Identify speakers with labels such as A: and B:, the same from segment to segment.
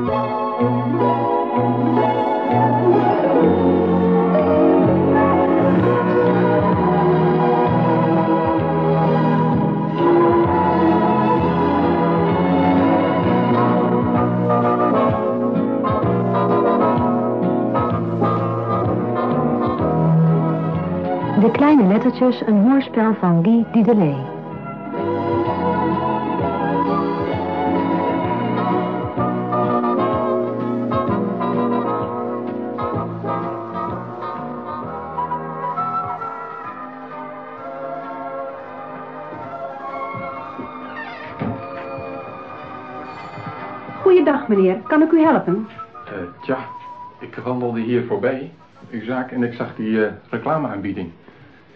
A: De kleine lettertjes, een hoorspel van Guy Didelay.
B: Meneer. Kan ik u helpen?
C: Eh, tja, ik wandelde hier voorbij, uw zaak, en ik zag die eh, reclameaanbieding.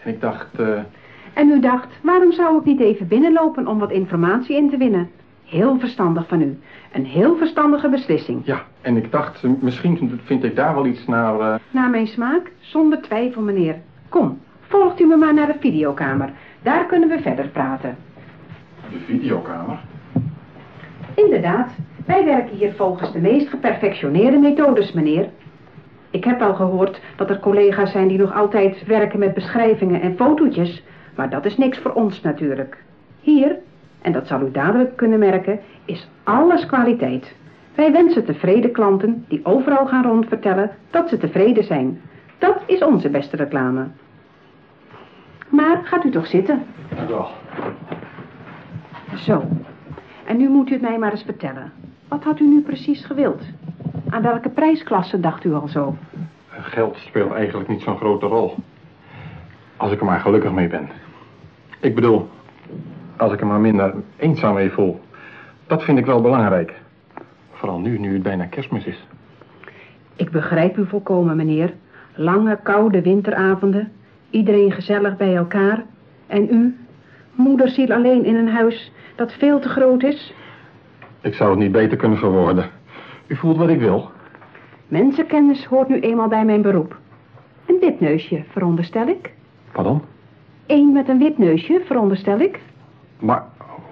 C: En ik dacht, eh,
B: En u dacht, waarom zou ik niet even binnenlopen om wat informatie in te winnen? Heel verstandig van u. Een heel verstandige beslissing.
C: ja, en ik dacht, misschien vind ik daar wel iets naar...
B: Naar mijn smaak? Zonder twijfel, meneer. Kom, volgt u me maar naar de videokamer. Daar kunnen we verder praten.
C: de videokamer.
B: Inderdaad, wij werken hier volgens de meest geperfectioneerde methodes, meneer. Ik heb al gehoord dat er collega's zijn die nog altijd werken met beschrijvingen en fotootjes, maar dat is niks voor ons natuurlijk. Hier, en dat zal u dadelijk kunnen merken, is alles kwaliteit. Wij wensen tevreden klanten die overal gaan rondvertellen dat ze tevreden zijn. Dat is onze beste reclame. Maar gaat u toch zitten? Zo. En nu moet u het mij maar eens vertellen. Wat had u nu precies gewild? Aan welke prijsklasse dacht u al zo?
C: Geld speelt eigenlijk niet zo'n grote rol. Als ik er maar gelukkig mee ben. Ik bedoel, als ik er maar minder eenzaam mee voel. Dat vind ik wel belangrijk. Vooral nu, nu het bijna kerstmis is.
B: Ik begrijp u volkomen, meneer. Lange, koude winteravonden. Iedereen gezellig bij elkaar. En u? Moederziel alleen in een huis dat veel te groot is?
C: Ik zou het niet beter kunnen verwoorden. U voelt wat ik wil.
B: Mensenkennis hoort nu eenmaal bij mijn beroep. Een wit neusje, veronderstel ik.
C: Pardon?
B: Eén met een wit neusje, veronderstel ik.
C: Maar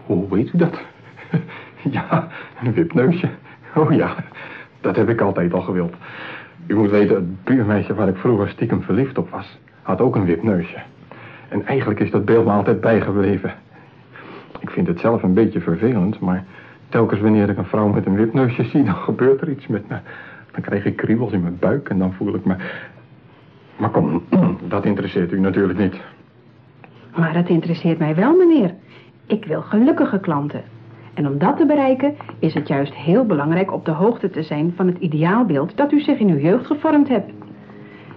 C: hoe weet u dat? ja, een wipneusje. Oh ja, dat heb ik altijd al gewild. U moet weten, het buurmeisje waar ik vroeger stiekem verliefd op was, had ook een wipneusje. En eigenlijk is dat beeld me altijd bijgebleven. Ik vind het zelf een beetje vervelend, maar telkens wanneer ik een vrouw met een wipneusje zie, dan gebeurt er iets met me. Dan krijg ik kriebels in mijn buik en dan voel ik me... Maar kom, dat interesseert u natuurlijk niet.
B: Maar het interesseert mij wel, meneer. Ik wil gelukkige klanten. En om dat te bereiken is het juist heel belangrijk op de hoogte te zijn van het ideaalbeeld dat u zich in uw jeugd gevormd hebt.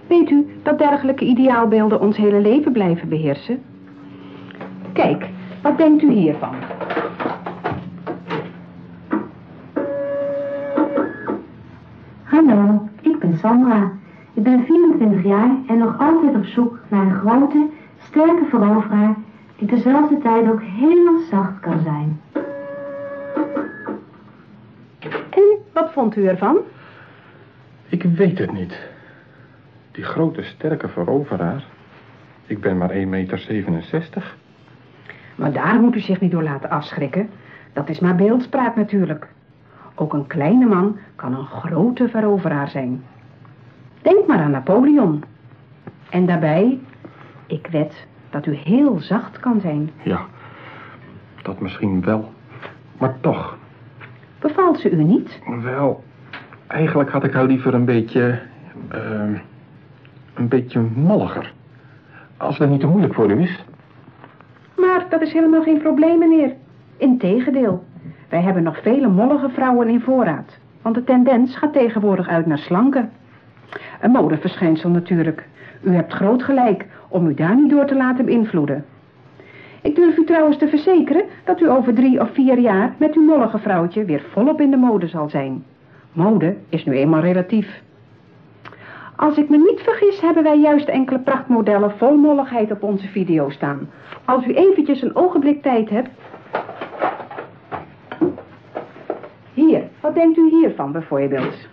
B: Weet u dat dergelijke ideaalbeelden ons hele leven blijven beheersen? Kijk, wat denkt u hiervan?
A: Hallo, ik ben Sandra. Ik ben 24 jaar en nog altijd op zoek naar een grote, sterke veroveraar die tezelfde tijd ook heel zacht kan zijn.
B: En wat vond u ervan?
C: Ik weet het niet. Die grote, sterke veroveraar. Ik ben maar 1,67 meter.
B: Maar daar moet u zich niet door laten afschrikken. Dat is maar beeldspraak natuurlijk. Ook een kleine man kan een grote veroveraar zijn. Denk maar aan Napoleon. En daarbij, ik wed dat u heel zacht kan zijn.
C: Ja, dat misschien wel. Maar toch,
B: Bevalt ze u niet?
C: wel, eigenlijk had ik haar liever een beetje, ehm, een beetje molliger. Als dat niet te moeilijk voor u is.
B: Maar dat is helemaal geen probleem, meneer. Integendeel. Wij hebben nog vele mollige vrouwen in voorraad. Want de tendens gaat tegenwoordig uit naar slanken. Een modeverschijnsel natuurlijk. U hebt groot gelijk om u daar niet door te laten beïnvloeden. Ik durf u trouwens te verzekeren dat u over drie of vier jaar met uw mollige vrouwtje weer volop in de mode zal zijn. Mode is nu eenmaal relatief. Als ik me niet vergis, hebben wij juist enkele prachtmodellen vol molligheid op onze video staan. Als u eventjes een ogenblik tijd hebt. Wat denkt u hiervan bijvoorbeeld?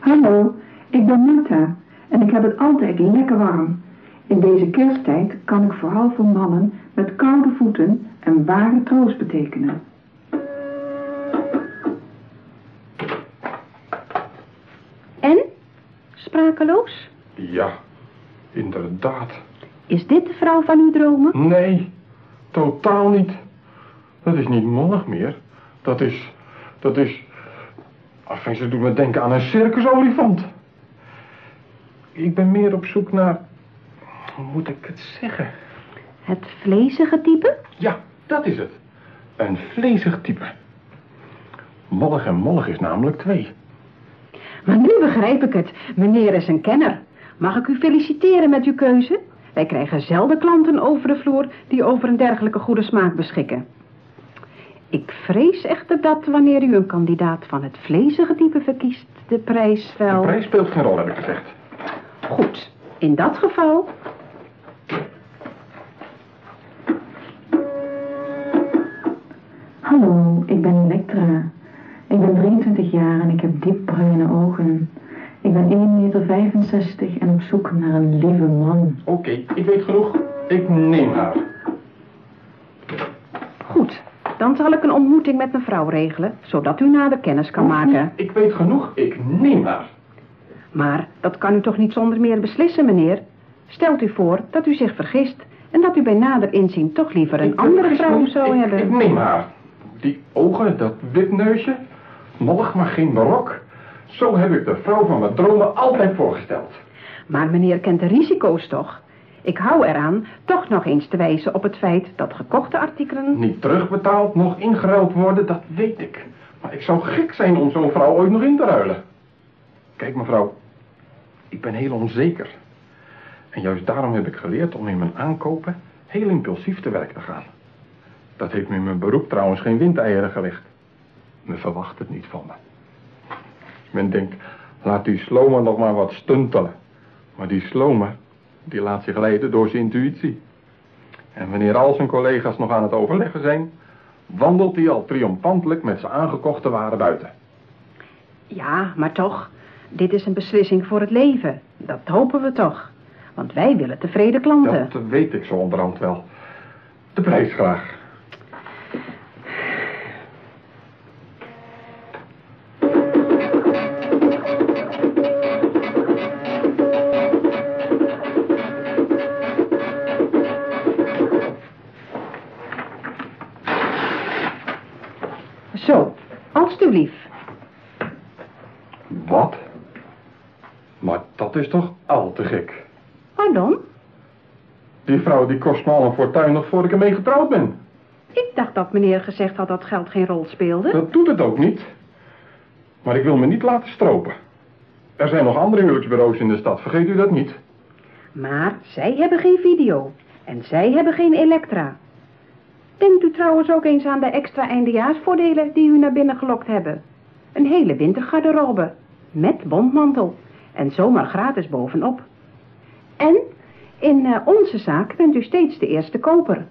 D: Hallo, ik ben Marta en ik heb het altijd lekker warm. In deze kersttijd kan ik vooral voor mannen met koude voeten een ware troost betekenen. En?
B: Sprakeloos?
C: Ja, inderdaad.
B: Is dit de vrouw van uw dromen?
C: Nee, totaal niet. Dat is niet mollig meer. Dat is, dat is... Enfin, ze doet me denken aan een circusolifant. Ik ben meer op zoek naar... Hoe moet ik het zeggen?
B: Het vlezige type?
C: Ja, dat is het. Een vlezig type. Mollig en mollig is namelijk twee.
B: Maar nu begrijp ik het. Meneer is een kenner. Mag ik u feliciteren met uw keuze? Wij krijgen zelden klanten over de vloer die over een dergelijke goede smaak beschikken. Ik vrees echter dat wanneer u een kandidaat van het vlezige type verkiest, de prijs wel...
C: De prijs speelt geen rol, heb ik gezegd.
B: Goed, in dat geval...
D: Hallo, ik ben Elektra. Ik ben 23 jaar en ik heb diepbruine ogen. Ik ben 1,65 meter en op zoek naar een lieve man.
C: Oké, ik weet genoeg. Ik neem haar.
B: Dan zal ik een ontmoeting met mevrouw regelen, zodat u nader kennis kan maken.
C: Ik weet genoeg. Ik neem haar.
B: Maar dat kan u toch niet zonder meer beslissen, meneer? Stelt u voor dat u zich vergist en dat u bij nader inzien toch liever een
C: Ik
B: andere vrouw zou
C: Ik-
B: hebben.
C: Ik neem haar. Die ogen, dat wipneusje. Mollig, maar geen barok. Zo heb ik de vrouw van mijn dromen altijd voorgesteld.
B: Maar meneer kent de risico's toch? Ik hou eraan toch nog eens te wijzen op het feit dat gekochte artikelen...
C: Niet terugbetaald, nog ingeruild worden, dat weet ik. Maar ik zou gek zijn om zo'n vrouw ooit nog in te ruilen. Kijk mevrouw, ik ben heel onzeker. En juist daarom heb ik geleerd om in mijn aankopen heel impulsief te werk te gaan. Dat heeft me in mijn beroep trouwens geen windeieren gelegd. Men verwacht het niet van me. Men denkt, laat die slomer nog maar wat stuntelen. Maar die slomer, die laat zich leiden door zijn intuïtie. En wanneer al zijn collega's nog aan het overleggen zijn, wandelt hij al triomfantelijk met zijn aangekochte waren buiten.
B: Ja, maar toch, dit is een beslissing voor het leven. Dat hopen we toch. Want wij willen tevreden klanten.
C: Dat weet ik zo onderhand wel. De prijs graag. Dat is toch al te gek.
B: Pardon?
C: Die vrouw die kost me al een fortuin nog voor ik ermee getrouwd ben.
B: Ik dacht dat meneer gezegd had dat geld geen rol speelde.
C: Dat doet het ook niet. Maar ik wil me niet laten stropen. Er zijn nog andere huwelijksbureaus in de stad, vergeet u dat niet.
B: Maar zij hebben geen video. En zij hebben geen elektra. Denkt u trouwens ook eens aan de extra eindejaarsvoordelen die u naar binnen gelokt hebben. Een hele wintergarderobe. Met bondmantel. En zomaar gratis bovenop. En in eh, onze zaak bent u steeds de eerste koper.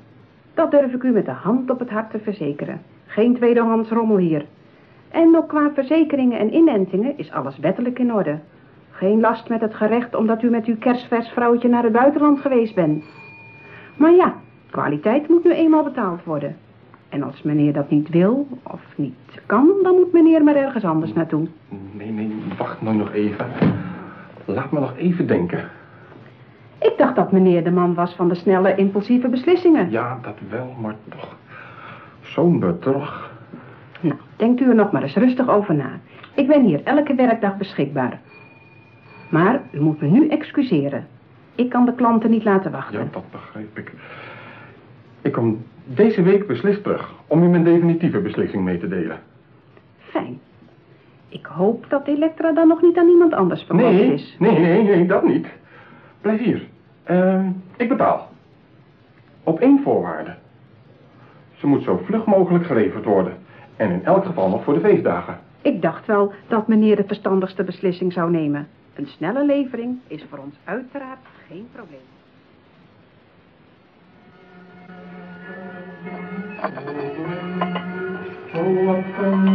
B: Dat durf ik u met de hand op het hart te verzekeren. Geen tweedehands rommel hier. En ook qua verzekeringen en inentingen is alles wettelijk in orde. Geen last met het gerecht omdat u met uw kerstvers vrouwtje naar het buitenland geweest bent. Maar ja, kwaliteit moet nu eenmaal betaald worden. En als meneer dat niet wil of niet kan, dan moet meneer maar ergens anders naartoe.
C: Nee, nee, wacht nou nog even. Laat me nog even denken.
B: Ik dacht dat meneer de man was van de snelle, impulsieve beslissingen.
C: Ja, dat wel, maar toch. Zo'n bedrog.
B: Nou, denkt u er nog maar eens rustig over na. Ik ben hier elke werkdag beschikbaar. Maar u moet me nu excuseren. Ik kan de klanten niet laten wachten.
C: Ja, dat begrijp ik. Ik kom deze week beslist terug om u mijn definitieve beslissing mee te delen.
B: Fijn. Ik hoop dat Elektra dan nog niet aan iemand anders verkocht
C: Nee,
B: is.
C: nee, nee, nee, dat niet. Blijf hier. Ehm, ik betaal. Op één voorwaarde. Ze moet zo vlug mogelijk geleverd worden. En in elk geval nog voor de feestdagen.
B: Ik dacht wel dat meneer de verstandigste beslissing zou nemen. Een snelle levering is voor ons uiteraard geen probleem.
C: Oh,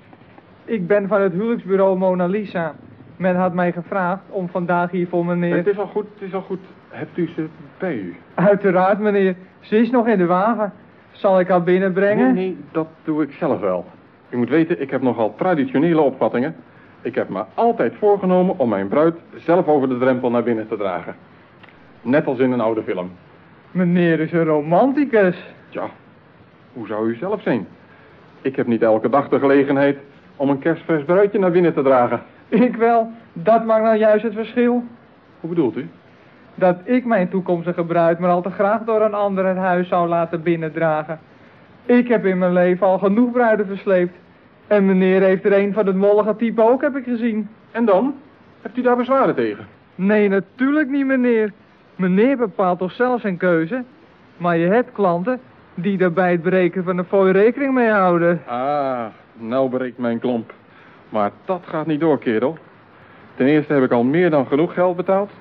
C: Ik
E: ben van het huwelijksbureau Mona Lisa. Men had mij gevraagd om vandaag hier voor meneer...
C: Het is al goed, het is al goed. Hebt u ze bij u?
E: Uiteraard, meneer. Ze is nog in de wagen. Zal ik haar binnenbrengen?
C: Nee, nee, dat doe ik zelf wel. U moet weten, ik heb nogal traditionele opvattingen. Ik heb me altijd voorgenomen om mijn bruid zelf over de drempel naar binnen te dragen. Net als in een oude film.
E: Meneer is een romanticus.
C: Tja, hoe zou u zelf zijn? Ik heb niet elke dag de gelegenheid om een kerstvers bruidje naar binnen te dragen.
E: Ik wel. Dat maakt nou juist het verschil.
C: Hoe bedoelt u?
E: Dat ik mijn toekomstige bruid maar al te graag door een ander het huis zou laten binnendragen. Ik heb in mijn leven al genoeg bruiden versleept. En meneer heeft er een van het mollige type ook, heb ik gezien.
C: En dan? Hebt u daar bezwaren tegen?
E: Nee, natuurlijk niet, meneer. Meneer bepaalt toch zelf zijn keuze. Maar je hebt klanten die er bij het berekenen van een fooi rekening mee houden.
C: Ah, nou breekt mijn klomp. Maar dat gaat niet door, kerel. Ten eerste heb ik al meer dan genoeg geld betaald.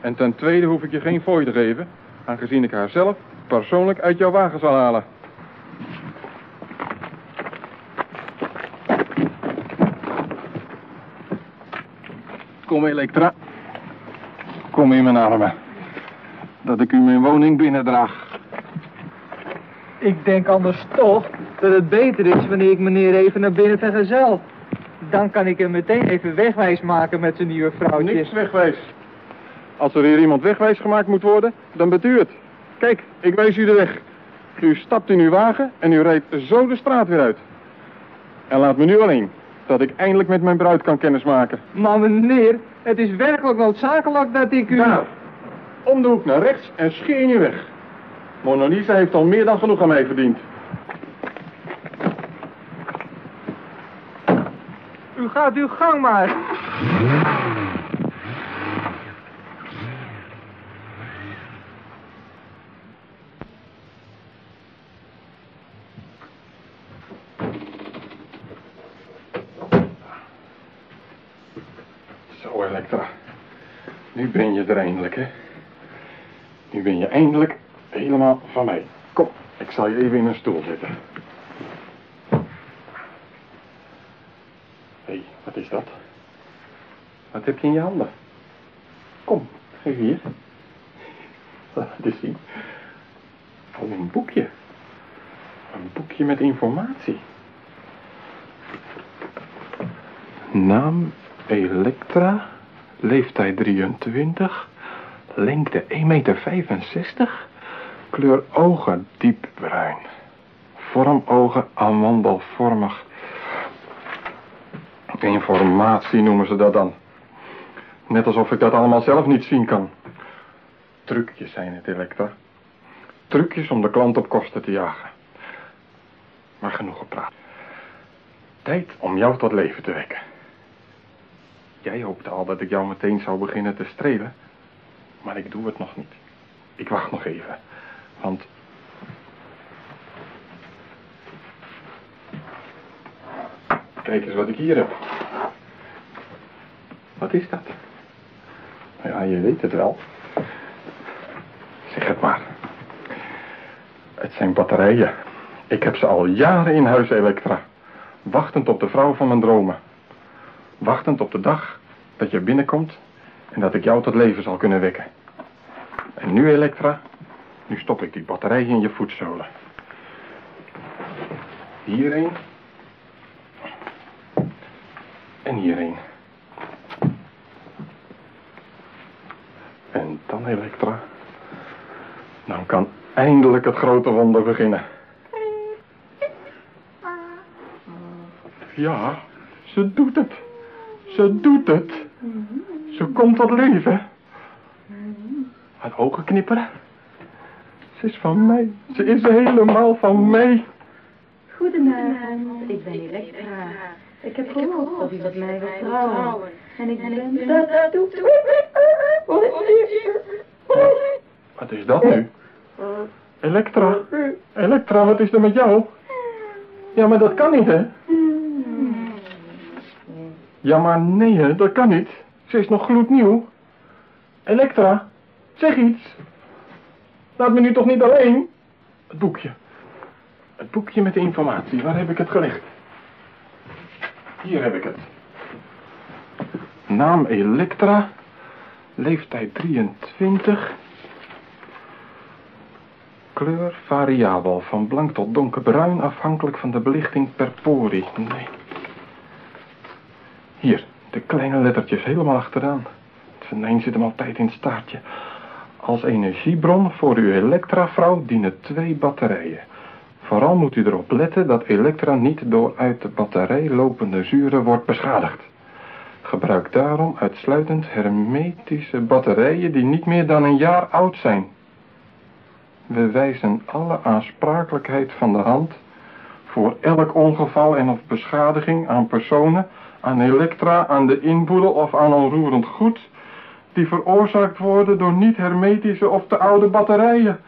C: En ten tweede hoef ik je geen fooi te geven, aangezien ik haar zelf persoonlijk uit jouw wagen zal halen. Kom, Elektra. Kom in mijn armen. Dat ik u mijn woning binnendraag.
E: Ik denk anders toch dat het beter is wanneer ik meneer even naar binnen vergezel. Dan kan ik hem meteen even wegwijs maken met zijn nieuwe vrouwtje.
C: Niks wegwijs. Als er hier iemand wegwijs gemaakt moet worden, dan bent u het. Kijk, ik wijs u de weg. U stapt in uw wagen en u rijdt zo de straat weer uit. En laat me nu alleen, dat ik eindelijk met mijn bruid kan kennismaken.
E: Maar meneer, het is werkelijk noodzakelijk dat ik u...
C: Daar, om de hoek naar rechts en scheer in je weg. Mona Lisa heeft al meer dan genoeg aan mij verdiend.
E: U gaat uw gang maar.
C: Zo, Elektra. Nu ben je er eindelijk, hè? Nu ben je eindelijk helemaal van mij. Kom, ik zal je even in een stoel zetten. Hé, hey, wat is dat? Wat heb je in je handen? Kom, geef hier. Laat het eens zien. Oh, een boekje. Een boekje met informatie. Naam Elektra, leeftijd 23, lengte 1,65 meter, kleur ogen diepbruin, vorm ogen amandelvormig. Informatie noemen ze dat dan. Net alsof ik dat allemaal zelf niet zien kan. Trucjes zijn het, Elektra. Trucjes om de klant op kosten te jagen. Maar genoeg gepraat. Tijd om jou tot leven te wekken. Jij hoopte al dat ik jou meteen zou beginnen te strelen. Maar ik doe het nog niet. Ik wacht nog even. Kijk eens wat ik hier heb. Wat is dat? Ja, je weet het wel. Zeg het maar. Het zijn batterijen. Ik heb ze al jaren in huis, Elektra. Wachtend op de vrouw van mijn dromen. Wachtend op de dag dat je binnenkomt en dat ik jou tot leven zal kunnen wekken. En nu, Elektra, nu stop ik die batterijen in je voetzolen. Hier een. En hier een. En dan, Elektra, dan kan eindelijk het grote wonder beginnen. Ja, ze doet het. Ze doet het. Ze komt tot leven. Haar ogen knipperen. Ze is van mij. Ze is helemaal van mij.
A: Goedenavond, ik ben Elektra. Ik heb gehoord dat u met mij wilt trouwen. En ik ben dat doet.
C: Wat is dat nu? Elektra. Elektra, wat is er met jou? Ja, maar dat kan niet, hè? Ja, maar nee, hè, dat kan niet. Ze is nog gloednieuw. Elektra, zeg iets. Laat me nu toch niet alleen. Het boekje. Het boekje met de informatie, waar heb ik het gelegd? Hier heb ik het. Naam Elektra. Leeftijd 23. Kleur variabel, van blank tot donkerbruin, afhankelijk van de belichting per pori. Nee. Hier, de kleine lettertjes helemaal achteraan. Het venijn zit hem altijd in het staartje. Als energiebron voor uw Elektra-vrouw dienen twee batterijen. Vooral moet u erop letten dat Elektra niet door uit de batterij lopende zuren wordt beschadigd. Gebruik daarom uitsluitend hermetische batterijen die niet meer dan een jaar oud zijn. We wijzen alle aansprakelijkheid van de hand voor elk ongeval en of beschadiging aan personen, aan elektra, aan de inboedel of aan onroerend goed, die veroorzaakt worden door niet-hermetische of te oude batterijen.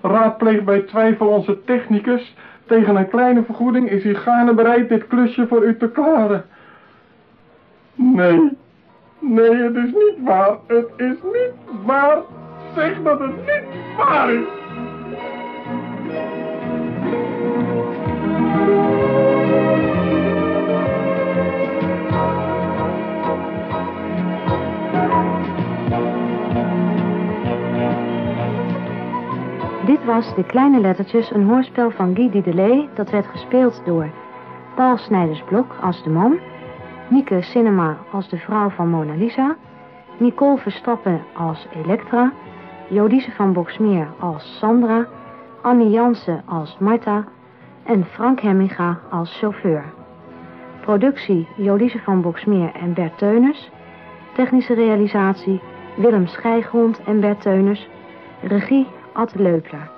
C: Raadpleeg bij twijfel onze technicus. Tegen een kleine vergoeding is hij gaarne bereid dit klusje voor u te klaren. Nee, nee, het is niet waar. Het is niet waar. Zeg dat het niet waar is.
A: Was De Kleine Lettertjes, een hoorspel van Guy Didelay. Dat werd gespeeld door Paul Snijdersblok als de man, Mieke Cinema als de vrouw van Mona Lisa, Nicole Verstappen als Elektra, Jodise van Boksmeer als Sandra, Annie Jansen als Marta en Frank Hemminga als chauffeur. Productie Jolise van Boksmeer en Bert Teuners. Technische realisatie Willem Schijgrond en Bert Teuners. Regie Ad Leupler.